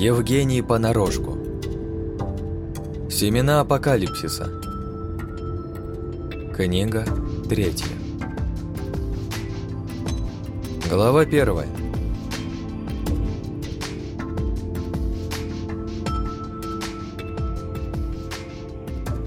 Евгений Понарошку. Семена апокалипсиса. Книга третья. Глава первая.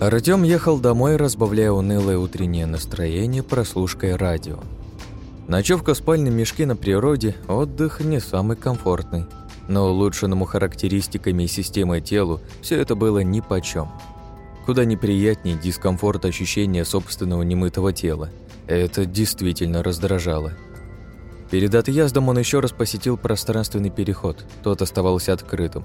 Артём ехал домой, разбавляя унылое утреннее настроение прослушкой радио. Ночевка в спальном мешке на природе – отдых не самый комфортный, но улучшенному характеристиками и системой телу все это было нипочем. Куда неприятнее дискомфорт ощущения собственного немытого тела. Это действительно раздражало. Перед отъездом он еще раз посетил пространственный переход, тот оставался открытым.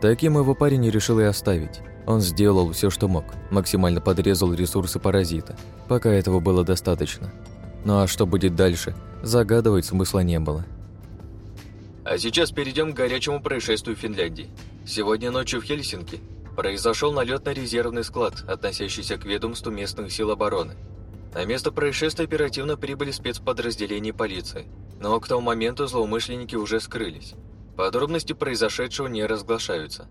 Таким его парень решил и оставить. Он сделал все, что мог, максимально подрезал ресурсы паразита, пока этого было достаточно. Ну а что будет дальше, загадывать смысла не было. А сейчас перейдем к горячему происшествию в Финляндии. Сегодня ночью в Хельсинки произошел налет на резервный склад, относящийся к ведомству местных сил обороны. На место происшествия оперативно прибыли спецподразделения полиции, но к тому моменту злоумышленники уже скрылись. Подробности произошедшего не разглашаются.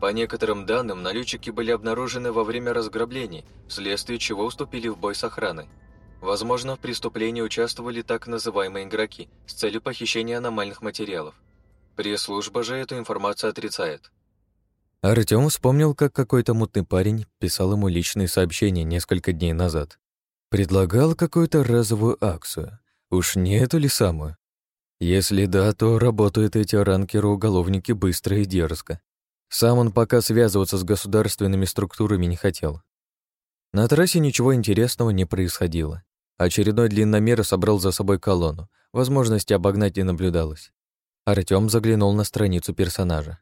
По некоторым данным, налетчики были обнаружены во время разграблений, вследствие чего уступили в бой с охраной. Возможно, в преступлении участвовали так называемые игроки с целью похищения аномальных материалов. Пресс-служба же эту информацию отрицает. Артём вспомнил, как какой-то мутный парень писал ему личные сообщения несколько дней назад. Предлагал какую-то разовую акцию. Уж не эту ли самую? Если да, то работают эти ранкеры-уголовники быстро и дерзко. Сам он пока связываться с государственными структурами не хотел. На трассе ничего интересного не происходило. Очередной длинномер собрал за собой колонну. Возможности обогнать не наблюдалось. Артём заглянул на страницу персонажа.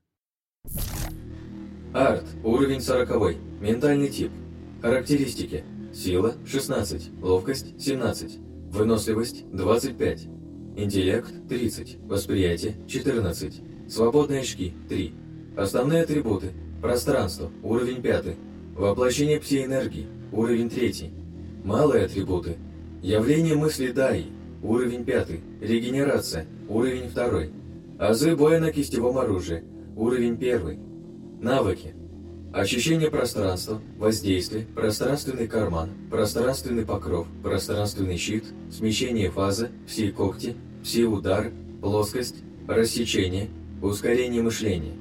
Арт. Уровень 40. Ментальный тип. Характеристики. Сила – 16. Ловкость – 17. Выносливость – 25. Интеллект – 30. Восприятие – 14. Свободные очки – 3. Основные атрибуты. Пространство. Уровень 5. Воплощение псиэнергии. Уровень 3. Малые атрибуты. Явление мысли Дай. Уровень 5. Регенерация. Уровень 2. Азы боя на кистевом оружии. Уровень 1. Навыки. Ощущение пространства, воздействие, пространственный карман, пространственный покров, пространственный щит, смещение фазы, все когти, все удар, плоскость, рассечение, ускорение мышления.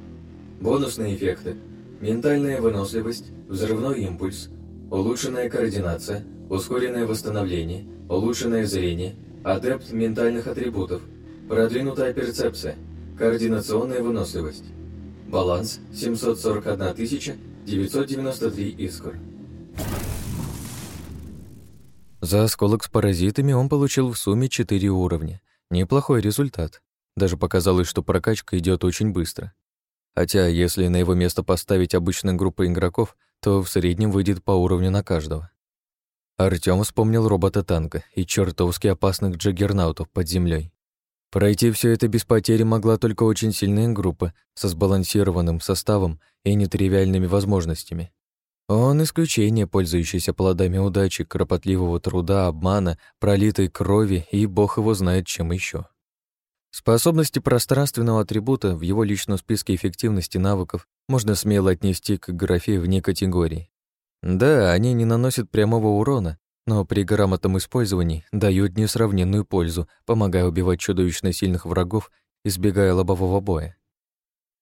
Бонусные эффекты. Ментальная выносливость, взрывной импульс, улучшенная координация, ускоренное восстановление, улучшенное зрение, адепт ментальных атрибутов, продвинутая перцепция, координационная выносливость. Баланс 741 993 искр. За осколок с паразитами он получил в сумме 4 уровня. Неплохой результат. Даже показалось, что прокачка идет очень быстро. Хотя, если на его место поставить обычную группу игроков, то в среднем выйдет по уровню на каждого. Артём вспомнил робота-танка и чертовски опасных джаггернаутов под землей. Пройти все это без потери могла только очень сильная группа со сбалансированным составом и нетривиальными возможностями. Он исключение, пользующийся плодами удачи, кропотливого труда, обмана, пролитой крови и бог его знает чем еще. Способности пространственного атрибута в его личном списке эффективности навыков можно смело отнести к графе вне категории. Да, они не наносят прямого урона, но при грамотном использовании дают несравненную пользу, помогая убивать чудовищно сильных врагов, избегая лобового боя.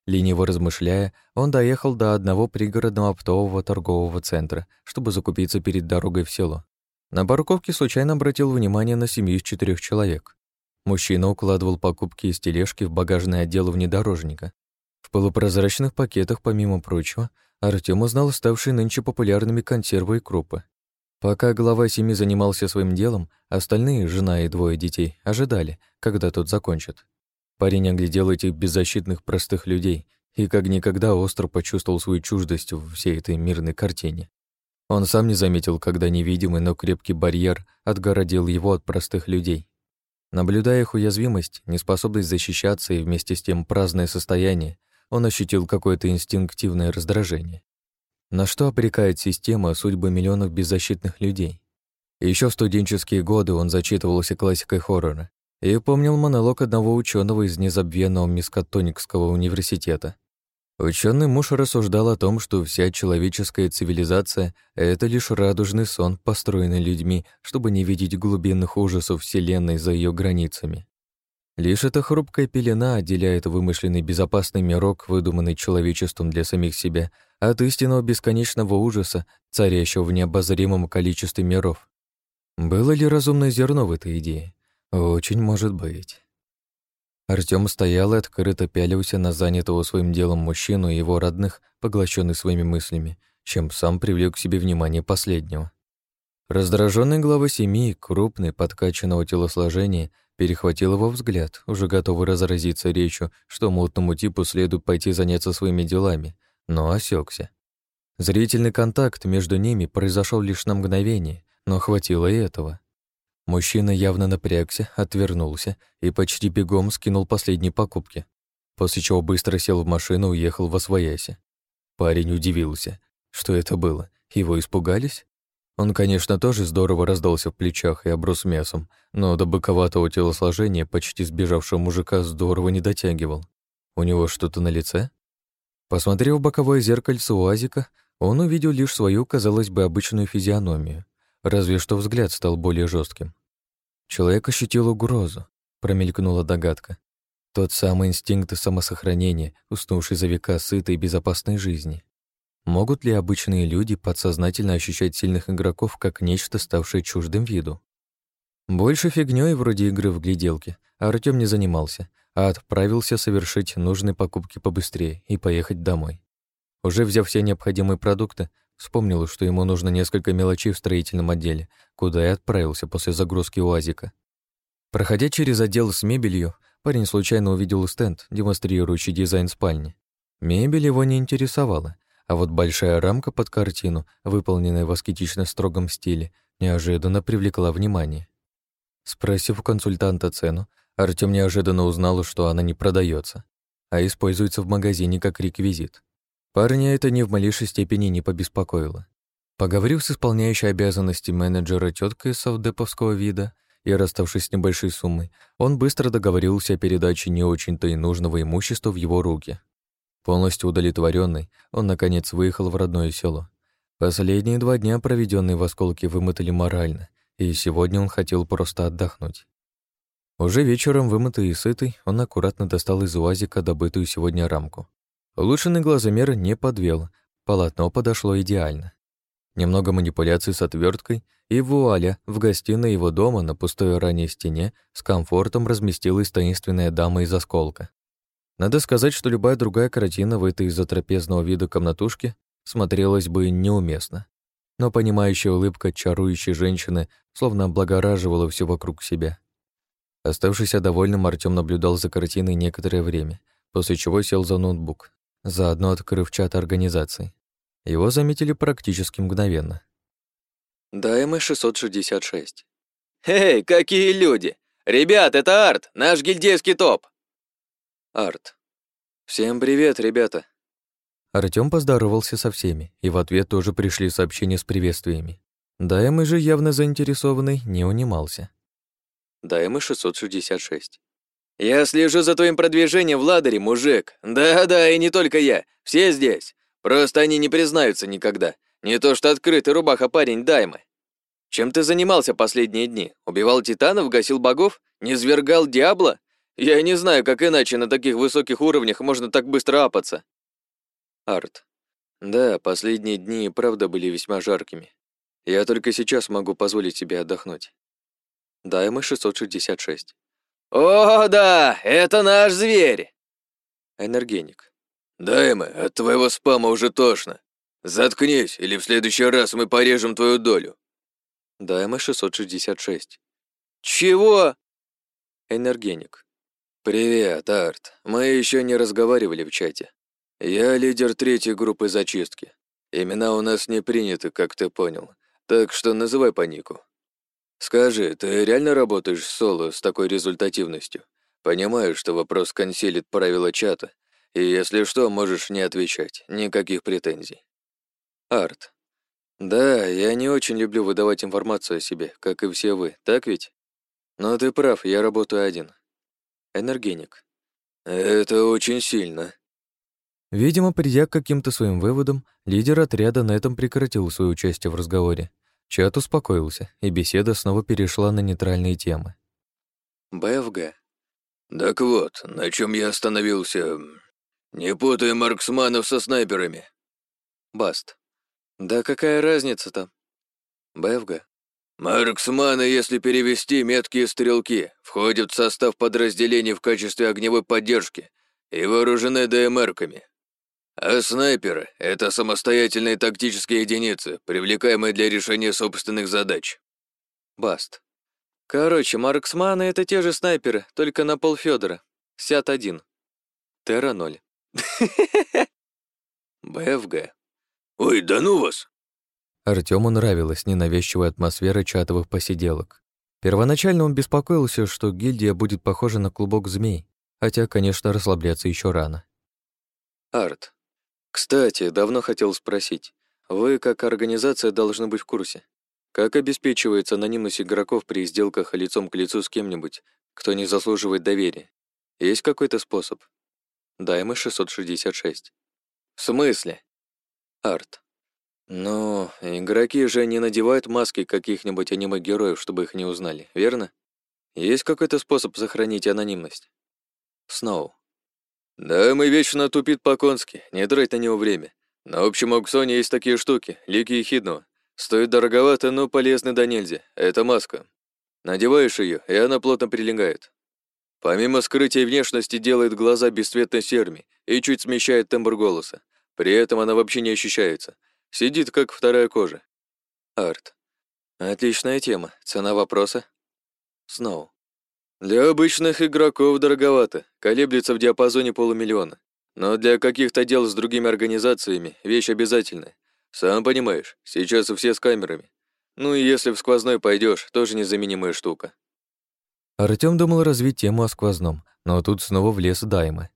Лениво размышляя, он доехал до одного пригородного оптового торгового центра, чтобы закупиться перед дорогой в село. На парковке случайно обратил внимание на семью из четырех человек. Мужчина укладывал покупки из тележки в багажный отдел внедорожника. В полупрозрачных пакетах, помимо прочего, Артём узнал ставшие нынче популярными консервы и крупы. Пока глава семьи занимался своим делом, остальные, жена и двое детей, ожидали, когда тот закончит. Парень оглядел этих беззащитных простых людей и как никогда остро почувствовал свою чуждость в всей этой мирной картине. Он сам не заметил, когда невидимый, но крепкий барьер отгородил его от простых людей. Наблюдая их уязвимость, неспособность защищаться и вместе с тем праздное состояние, он ощутил какое-то инстинктивное раздражение. На что обрекает система судьбы миллионов беззащитных людей? Еще в студенческие годы он зачитывался классикой хоррора и помнил монолог одного ученого из незабвенного Мискатоникского университета. Ученый муж рассуждал о том, что вся человеческая цивилизация — это лишь радужный сон, построенный людьми, чтобы не видеть глубинных ужасов Вселенной за ее границами. Лишь эта хрупкая пелена отделяет вымышленный безопасный мирок, выдуманный человечеством для самих себя, от истинного бесконечного ужаса, царящего в необозримом количестве миров. Было ли разумное зерно в этой идее? Очень может быть. Артём стоял и открыто пялился на занятого своим делом мужчину и его родных, поглощенный своими мыслями, чем сам привлек к себе внимание последнего. Раздраженный глава семьи, крупный, подкачанного телосложения, перехватил его взгляд, уже готовый разразиться речью, что мутному типу следует пойти заняться своими делами, но осекся. Зрительный контакт между ними произошел лишь на мгновение, но хватило и этого. Мужчина явно напрягся, отвернулся и почти бегом скинул последние покупки, после чего быстро сел в машину и уехал во свояси. Парень удивился. Что это было? Его испугались? Он, конечно, тоже здорово раздался в плечах и оброс мясом, но до боковатого телосложения почти сбежавшего мужика здорово не дотягивал. У него что-то на лице? Посмотрев в боковое зеркальце УАЗика, он увидел лишь свою, казалось бы, обычную физиономию, разве что взгляд стал более жестким. Человек ощутил угрозу, промелькнула догадка. Тот самый инстинкт самосохранения, уснувший за века сытой и безопасной жизни. Могут ли обычные люди подсознательно ощущать сильных игроков как нечто, ставшее чуждым виду? Больше фигнёй вроде игры в гляделки Артём не занимался, а отправился совершить нужные покупки побыстрее и поехать домой. Уже взяв все необходимые продукты, вспомнил, что ему нужно несколько мелочей в строительном отделе, куда и отправился после загрузки УАЗика. Проходя через отдел с мебелью, парень случайно увидел стенд, демонстрирующий дизайн спальни. Мебель его не интересовала, а вот большая рамка под картину, выполненная в аскетично строгом стиле, неожиданно привлекла внимание. Спросив у консультанта цену, Артём неожиданно узнал, что она не продается, а используется в магазине как реквизит. Парня это ни в малейшей степени не побеспокоило. Поговорив с исполняющей обязанности менеджера теткой совдеповского вида и расставшись с небольшой суммой, он быстро договорился о передаче не очень-то и нужного имущества в его руки. Полностью удовлетворенный, он, наконец, выехал в родное село. Последние два дня, проведенные в осколке, вымотали морально, и сегодня он хотел просто отдохнуть. Уже вечером, вымытый и сытый, он аккуратно достал из УАЗика добытую сегодня рамку. Улучшенный глазомер не подвел, полотно подошло идеально. Немного манипуляций с отверткой, и вуаля, в гостиной его дома на пустой ранней стене с комфортом разместилась таинственная дама из осколка. Надо сказать, что любая другая картина в этой затрапезного вида комнатушке смотрелась бы неуместно. Но понимающая улыбка чарующей женщины словно облагораживала все вокруг себя. Оставшийся довольным, Артём наблюдал за картиной некоторое время, после чего сел за ноутбук, заодно открыв чат организации. Его заметили практически мгновенно. ДМ-666. «Эй, какие люди! Ребят, это Арт, наш гильдейский топ!» Арт. «Всем привет, ребята!» Артём поздоровался со всеми, и в ответ тоже пришли сообщения с приветствиями. Даймы же явно заинтересованный не унимался. Даймы 666. «Я слежу за твоим продвижением в ладере, мужик. Да-да, и не только я. Все здесь. Просто они не признаются никогда. Не то что открытый рубаха парень Даймы. Чем ты занимался последние дни? Убивал титанов, гасил богов? Не свергал Диабло? Я не знаю, как иначе на таких высоких уровнях можно так быстро апаться. Арт. Да, последние дни и правда были весьма жаркими. Я только сейчас могу позволить себе отдохнуть. Дайма 666. О, да, это наш зверь! Энергеник. Дайма, от твоего спама уже тошно. Заткнись, или в следующий раз мы порежем твою долю. Дайма 666. Чего? Энергеник. «Привет, Арт. Мы еще не разговаривали в чате. Я лидер третьей группы зачистки. Имена у нас не приняты, как ты понял, так что называй по нику. Скажи, ты реально работаешь соло с такой результативностью? Понимаю, что вопрос консилит правила чата, и если что, можешь не отвечать, никаких претензий. Арт. Да, я не очень люблю выдавать информацию о себе, как и все вы, так ведь? Но ты прав, я работаю один. Энергеник. Это очень сильно. Видимо, придя к каким-то своим выводам, лидер отряда на этом прекратил свое участие в разговоре. Чат успокоился, и беседа снова перешла на нейтральные темы. БФГ. Так вот, на чем я остановился. Не путай марксманов со снайперами. Баст. Да какая разница-то? БФГ. Марксманы, если перевести, меткие стрелки, входят в состав подразделений в качестве огневой поддержки и вооружены ДМРками. А снайперы — это самостоятельные тактические единицы, привлекаемые для решения собственных задач. Баст. Короче, марксманы — это те же снайперы, только на пол Фёдора. Сят один. Терра ноль. БФГ. Ой, да ну вас! Артему нравилась ненавязчивая атмосфера чатовых посиделок. Первоначально он беспокоился, что гильдия будет похожа на клубок змей, хотя, конечно, расслабляться еще рано. Арт. Кстати, давно хотел спросить. Вы, как организация, должны быть в курсе. Как обеспечивается анонимность игроков при сделках лицом к лицу с кем-нибудь, кто не заслуживает доверия? Есть какой-то способ? Дайма 666. В смысле? Арт. Но игроки же не надевают маски каких-нибудь аниме-героев, чтобы их не узнали, верно? Есть какой-то способ сохранить анонимность? Сноу. Да, мы вечно тупит по-конски, не трать на него время. На общем аукционе есть такие штуки, лики ехидного. Стоит дороговато, но полезны до нельзя. Это маска. Надеваешь ее, и она плотно прилегает. Помимо скрытия внешности делает глаза бесцветно серыми и чуть смещает тембр голоса. При этом она вообще не ощущается. Сидит, как вторая кожа. Арт. Отличная тема. Цена вопроса? Сноу. Для обычных игроков дороговато, колеблется в диапазоне полумиллиона. Но для каких-то дел с другими организациями вещь обязательная. Сам понимаешь, сейчас все с камерами. Ну и если в сквозной пойдешь, тоже незаменимая штука. Артём думал развить тему о сквозном, но тут снова влез Даймы.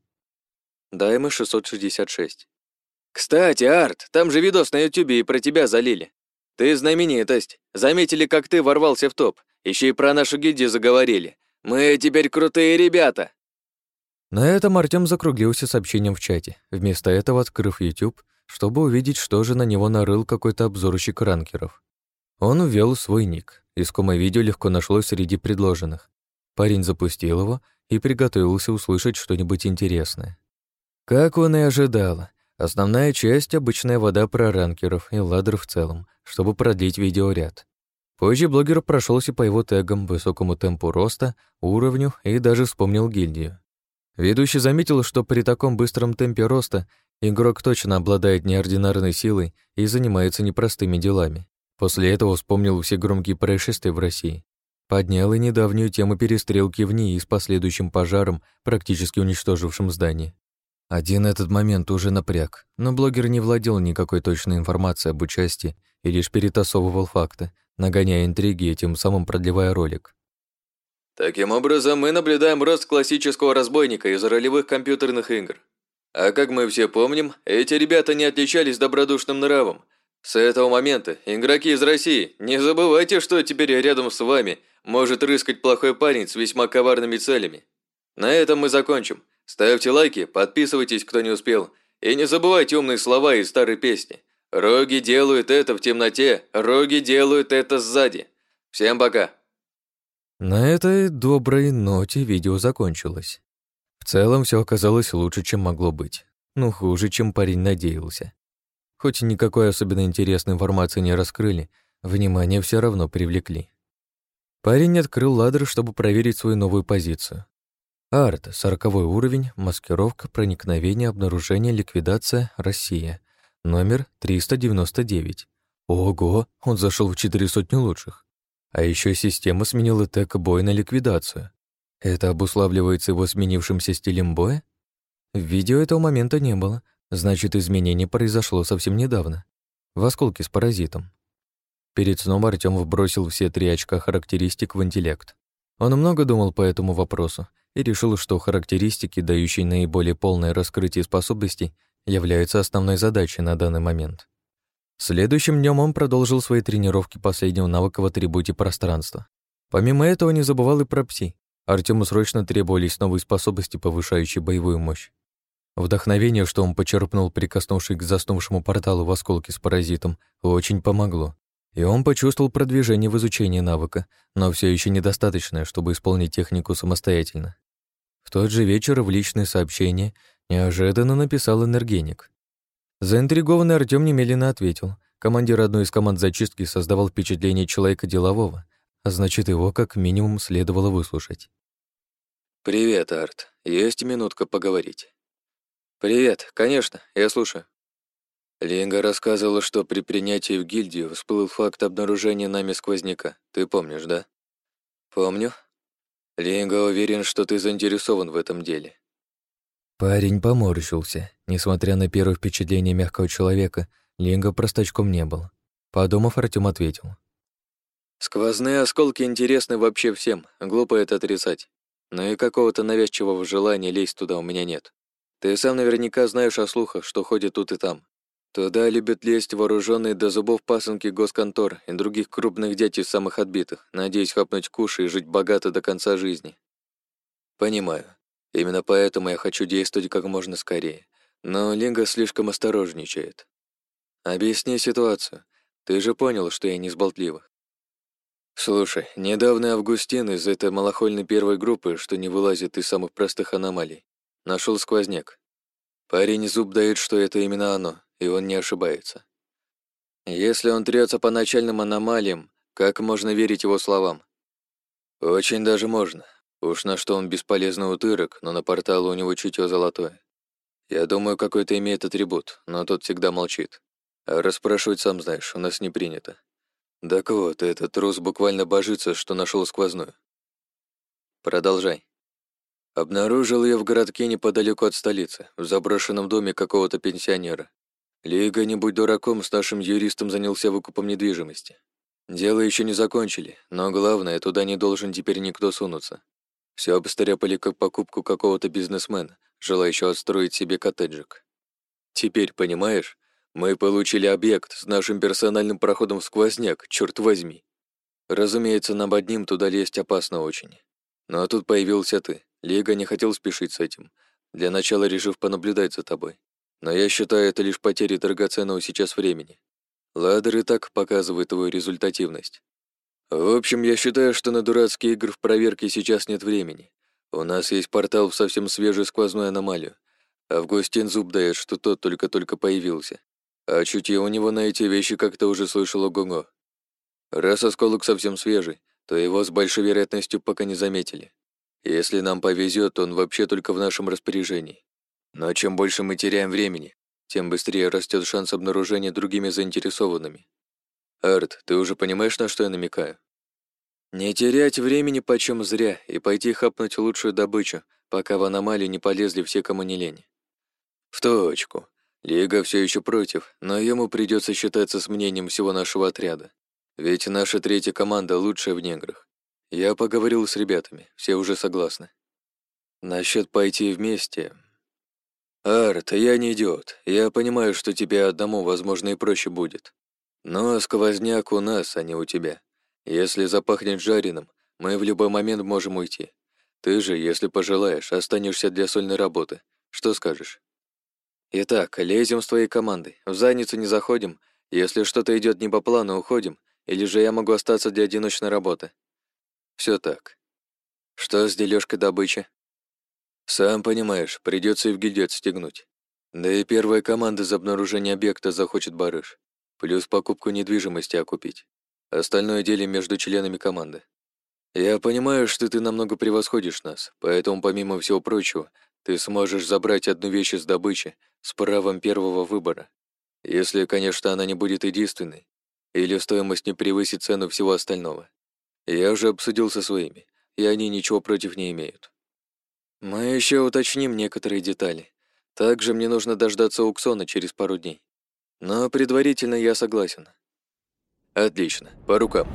Даймы 666. «Кстати, Арт, там же видос на Ютубе и про тебя залили. Ты знаменитость. Заметили, как ты ворвался в топ. Еще и про нашу гильдию заговорили. Мы теперь крутые ребята!» На этом Артём закруглился сообщением в чате, вместо этого открыв YouTube, чтобы увидеть, что же на него нарыл какой-то обзорщик ранкеров. Он ввел свой ник. Искомое видео легко нашлось среди предложенных. Парень запустил его и приготовился услышать что-нибудь интересное. Как он и ожидал, Основная часть — обычная вода про ранкеров и ладер в целом, чтобы продлить видеоряд. Позже блогер прошелся по его тегам, высокому темпу роста, уровню и даже вспомнил гильдию. Ведущий заметил, что при таком быстром темпе роста игрок точно обладает неординарной силой и занимается непростыми делами. После этого вспомнил все громкие происшествия в России. Поднял и недавнюю тему перестрелки в НИИ с последующим пожаром, практически уничтожившим здание. Один этот момент уже напряг, но блогер не владел никакой точной информацией об участии и лишь перетасовывал факты, нагоняя интриги и тем самым продлевая ролик. Таким образом, мы наблюдаем рост классического разбойника из ролевых компьютерных игр. А как мы все помним, эти ребята не отличались добродушным нравом. С этого момента, игроки из России, не забывайте, что теперь рядом с вами может рыскать плохой парень с весьма коварными целями. На этом мы закончим. Ставьте лайки, подписывайтесь, кто не успел. И не забывайте умные слова из старой песни. Роги делают это в темноте, роги делают это сзади. Всем пока. На этой доброй ноте видео закончилось. В целом все оказалось лучше, чем могло быть. Ну, хуже, чем парень надеялся. Хоть никакой особенно интересной информации не раскрыли, внимание все равно привлекли. Парень открыл ладер, чтобы проверить свою новую позицию. Арт, сороковой уровень, маскировка, проникновение, обнаружение, ликвидация, Россия. Номер 399. Ого, он зашел в четыре сотни лучших. А еще система сменила тег бой на ликвидацию. Это обуславливается его сменившимся стилем боя? Видео этого момента не было, значит, изменение произошло совсем недавно. В осколке с паразитом. Перед сном Артём вбросил все три очка характеристик в интеллект. Он много думал по этому вопросу и решил, что характеристики, дающие наиболее полное раскрытие способностей, являются основной задачей на данный момент. Следующим днем он продолжил свои тренировки последнего навыка в атрибуте пространства. Помимо этого не забывал и про пси. Артему срочно требовались новые способности, повышающие боевую мощь. Вдохновение, что он почерпнул, прикоснувшись к заснувшему порталу в осколке с паразитом, очень помогло. И он почувствовал продвижение в изучении навыка, но все еще недостаточное, чтобы исполнить технику самостоятельно. В тот же вечер в личные сообщения неожиданно написал энергеник. Заинтригованный Артём немедленно ответил. Командир одной из команд зачистки создавал впечатление человека делового, а значит, его как минимум следовало выслушать. «Привет, Арт. Есть минутка поговорить?» «Привет, конечно, я слушаю». Линга рассказывала, что при принятии в гильдию всплыл факт обнаружения нами сквозняка. Ты помнишь, да? Помню. Линга уверен, что ты заинтересован в этом деле. Парень поморщился. Несмотря на первое впечатление мягкого человека, Линга простачком не был. Подумав, Артем ответил. «Сквозные осколки интересны вообще всем, глупо это отрицать. Но и какого-то навязчивого желания лезть туда у меня нет. Ты сам наверняка знаешь о слухах, что ходят тут и там. Туда любят лезть вооруженные до зубов пасынки госконтор и других крупных дядей самых отбитых, надеясь хапнуть куши и жить богато до конца жизни. Понимаю. Именно поэтому я хочу действовать как можно скорее. Но Линга слишком осторожничает. Объясни ситуацию. Ты же понял, что я не из болтливых. Слушай, недавно Августин из этой малохольной первой группы, что не вылазит из самых простых аномалий, нашел сквозняк. Парень зуб дает, что это именно оно, и он не ошибается. Если он трется по начальным аномалиям, как можно верить его словам? Очень даже можно. Уж на что он бесполезный утырок, но на портал у него чутье золотое. Я думаю, какой-то имеет атрибут, но тот всегда молчит. А расспрашивать, сам знаешь, у нас не принято. Так вот, этот трус буквально божится, что нашел сквозную. Продолжай. Обнаружил я в городке неподалеку от столицы, в заброшенном доме какого-то пенсионера. Лига, не будь дураком, с нашим юристом занялся выкупом недвижимости. Дело еще не закончили, но главное, туда не должен теперь никто сунуться. Все обстряпали как покупку какого-то бизнесмена, желающего отстроить себе коттеджик. Теперь, понимаешь, мы получили объект с нашим персональным проходом в сквозняк, черт возьми. Разумеется, нам одним туда лезть опасно очень. Но тут появился ты. Лига не хотел спешить с этим, для начала решив понаблюдать за тобой. Но я считаю это лишь потерей драгоценного сейчас времени. Ладер и так показывает твою результативность. В общем, я считаю, что на дурацкие игры в проверке сейчас нет времени. У нас есть портал в совсем свежую сквозную аномалию. Августин зуб дает, что тот только-только появился. А чутье у него на эти вещи как-то уже слышал ого-го. Раз осколок совсем свежий, то его с большой вероятностью пока не заметили. Если нам повезет, он вообще только в нашем распоряжении. Но чем больше мы теряем времени, тем быстрее растет шанс обнаружения другими заинтересованными. Арт, ты уже понимаешь, на что я намекаю? Не терять времени почем зря и пойти хапнуть лучшую добычу, пока в аномалии не полезли все, кому не лень. В точку. Лига все еще против, но ему придется считаться с мнением всего нашего отряда. Ведь наша третья команда лучшая в неграх. Я поговорил с ребятами, все уже согласны. Насчет пойти вместе... Арт, я не идиот. Я понимаю, что тебе одному, возможно, и проще будет. Но сквозняк у нас, а не у тебя. Если запахнет жареным, мы в любой момент можем уйти. Ты же, если пожелаешь, останешься для сольной работы. Что скажешь? Итак, лезем с твоей командой. В задницу не заходим. Если что-то идет не по плану, уходим. Или же я могу остаться для одиночной работы. Все так. Что с дележкой добычи? Сам понимаешь, придется и в гильдию отстегнуть. Да и первая команда за обнаружение объекта захочет барыш. Плюс покупку недвижимости окупить. Остальное делим между членами команды. Я понимаю, что ты намного превосходишь нас, поэтому, помимо всего прочего, ты сможешь забрать одну вещь из добычи с правом первого выбора. Если, конечно, она не будет единственной, или стоимость не превысит цену всего остального. Я уже обсудил со своими, и они ничего против не имеют. Мы еще уточним некоторые детали. Также мне нужно дождаться Уксона через пару дней. Но предварительно я согласен. Отлично, по рукам.